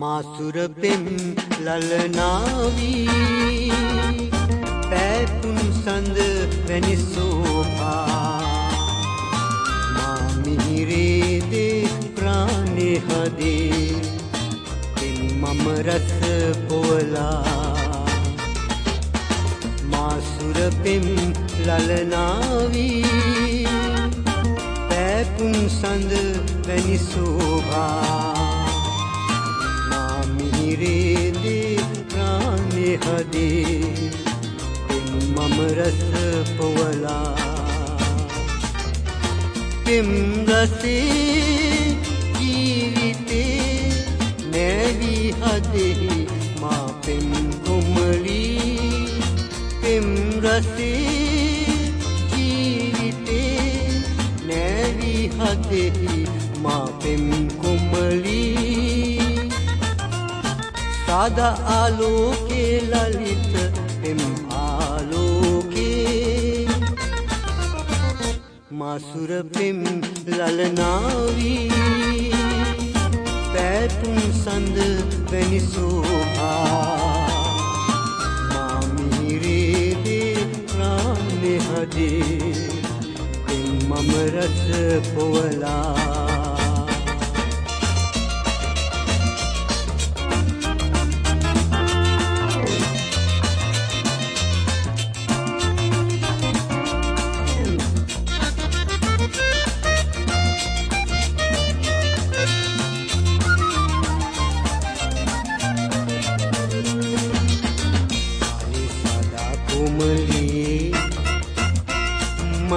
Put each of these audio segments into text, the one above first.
මාසුර පෙම් ලලනාවී. පැතුන් සඳ වැනි සෝපා මාමිහිරේදේ ප්‍රාණය හදේ. පෙන් මම රස පොවලා. මාසුර පෙම් ලලනාවී. පැතුන් සඳ වැනි සෝභා හදේ පෙම් මම රස පොවලා. පෙම් රසේ ජීවිතේ නැවී හදෙහි මා පෙම් කොමලී. පෙම් රසේ ජීවිතේ නැවී හදෙහි මා පෙම් කොමලී. සාද ආලෝකේ ලලිත පෙම් ආලෝකේ. මාසුර පෙම් ලලනාවී පැතුම් සඳ වැනි සෝහා. මාමිහිරේදේ ප්‍රාණය හදේ පෙම් මම රස පොවලා.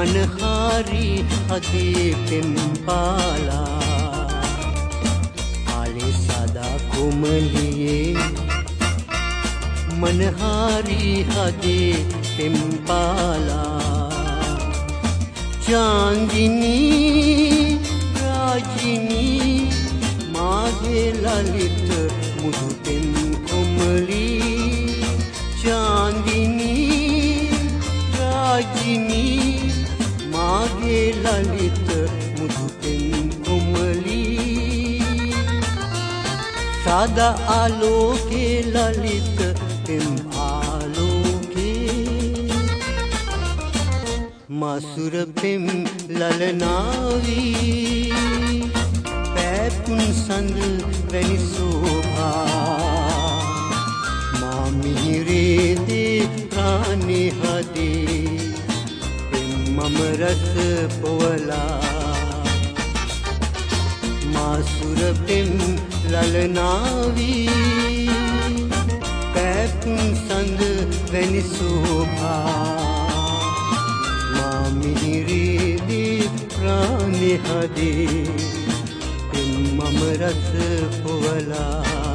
මනහාරි අගේ පෙම්පාලා ආලේ සදා කොමලියේ මනහාරි හදේ පෙම්පාලා චාන්දිනී රාජිනී මාගේ ලලිත මුදු පෙම් කොමලී. චාන්දිනී සාද ආලෝකේ ලලිත පෙම් ආලෝකේ. මසුර පෙම් ලලනාවී පැපුන් සඳ වැනි සෝභා. මිහිරේදේ ප්‍රාණි හදේ. පෙම් මම රස පොවලා. මාසුර පෙම් ලලනාවී පැපුම් සඳ වැනි සෝභා. මාමිහිරේදේ ප්‍රාණි හදේ. පෙම් මම රස පොවලා.